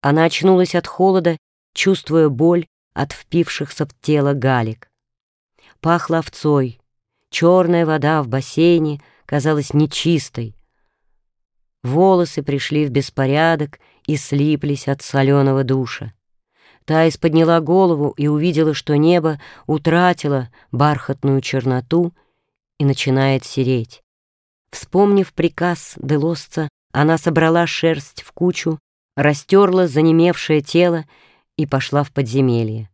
Она очнулась от холода, чувствуя боль от впившихся в тело галек. Пахло овцой, черная вода в бассейне казалась нечистой. Волосы пришли в беспорядок и слиплись от соленого душа. Таис подняла голову и увидела, что небо утратило бархатную черноту и начинает сереть. Вспомнив приказ Делосца, она собрала шерсть в кучу, растерла занемевшее тело и пошла в подземелье.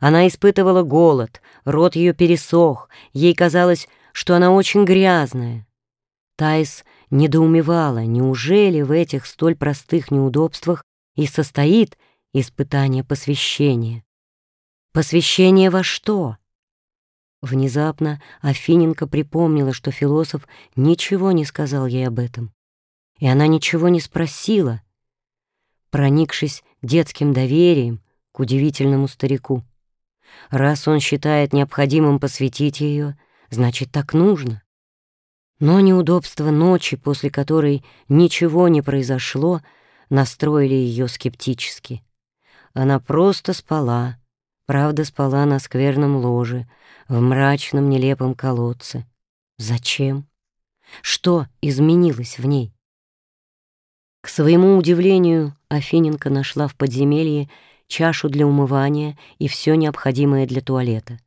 Она испытывала голод, рот ее пересох, ей казалось, что она очень грязная. Таис недоумевала, неужели в этих столь простых неудобствах и состоит испытание посвящения. Посвящение во что? Внезапно Афиненко припомнила, что философ ничего не сказал ей об этом. И она ничего не спросила, проникшись детским доверием к удивительному старику. Раз он считает необходимым посвятить ее, значит, так нужно. Но неудобства ночи, после которой ничего не произошло, настроили ее скептически. Она просто спала, правда, спала на скверном ложе, в мрачном нелепом колодце. Зачем? Что изменилось в ней? К своему удивлению, Афиненко нашла в подземелье чашу для умывания и все необходимое для туалета.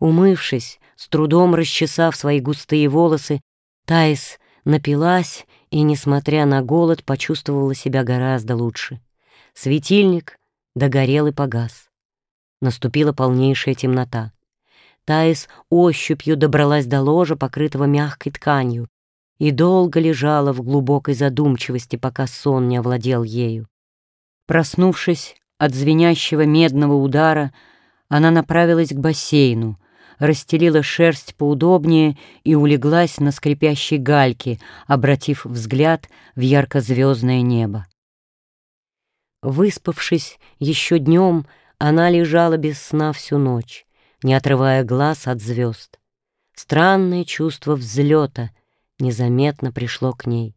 Умывшись, с трудом расчесав свои густые волосы, Таис напилась и, несмотря на голод, почувствовала себя гораздо лучше. Светильник догорел и погас. Наступила полнейшая темнота. Таис ощупью добралась до ложа, покрытого мягкой тканью, и долго лежала в глубокой задумчивости, пока сон не овладел ею. Проснувшись от звенящего медного удара, она направилась к бассейну, расстелила шерсть поудобнее и улеглась на скрипящей гальке, обратив взгляд в ярко-звездное небо. Выспавшись еще днем, она лежала без сна всю ночь, не отрывая глаз от звезд. Странное чувство взлета незаметно пришло к ней.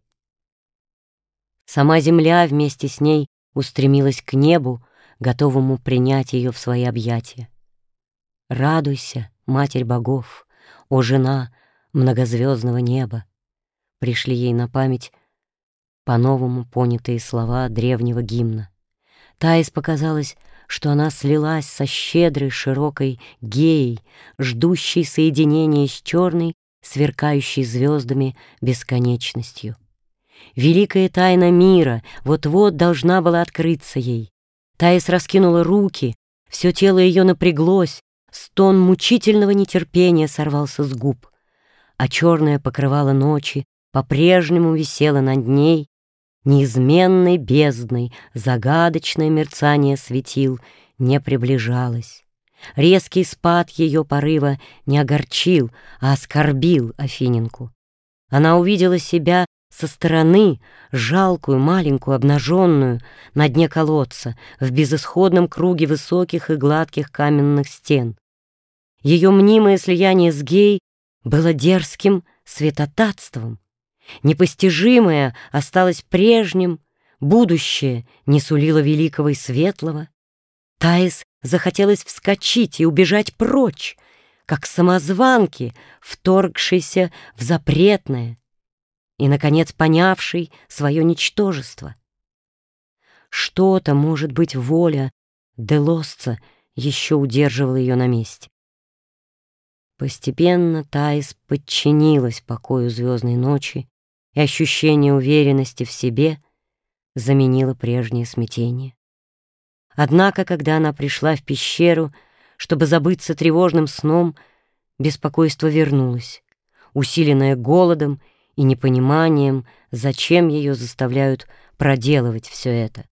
Сама земля вместе с ней устремилась к небу, готовому принять ее в свои объятия. «Радуйся, Матерь богов, о жена многозвездного неба!» Пришли ей на память по-новому понятые слова древнего гимна. Таис показалось, что она слилась со щедрой широкой геей, ждущей соединения с черной, сверкающей звездами бесконечностью. Великая тайна мира вот-вот должна была открыться ей. Таис раскинула руки, все тело ее напряглось, стон мучительного нетерпения сорвался с губ, а черное покрывало ночи по-прежнему висело над ней, неизменной бездной загадочное мерцание светил не приближалось. Резкий спад ее порыва не огорчил, а оскорбил Афиненку. Она увидела себя со стороны, жалкую, маленькую, обнаженную, на дне колодца, в безысходном круге высоких и гладких каменных стен. Ее мнимое слияние с гей было дерзким светотатством, Непостижимое осталось прежним, будущее не сулило великого и светлого. Таис захотелось вскочить и убежать прочь, как самозванки, вторгшиеся в запретное и, наконец, понявший свое ничтожество. Что-то, может быть, воля Делосца еще удерживала ее на месте. Постепенно Таис подчинилась покою звездной ночи и ощущение уверенности в себе заменило прежнее смятение. Однако, когда она пришла в пещеру, чтобы забыться тревожным сном, беспокойство вернулось, усиленное голодом и непониманием, зачем ее заставляют проделывать все это.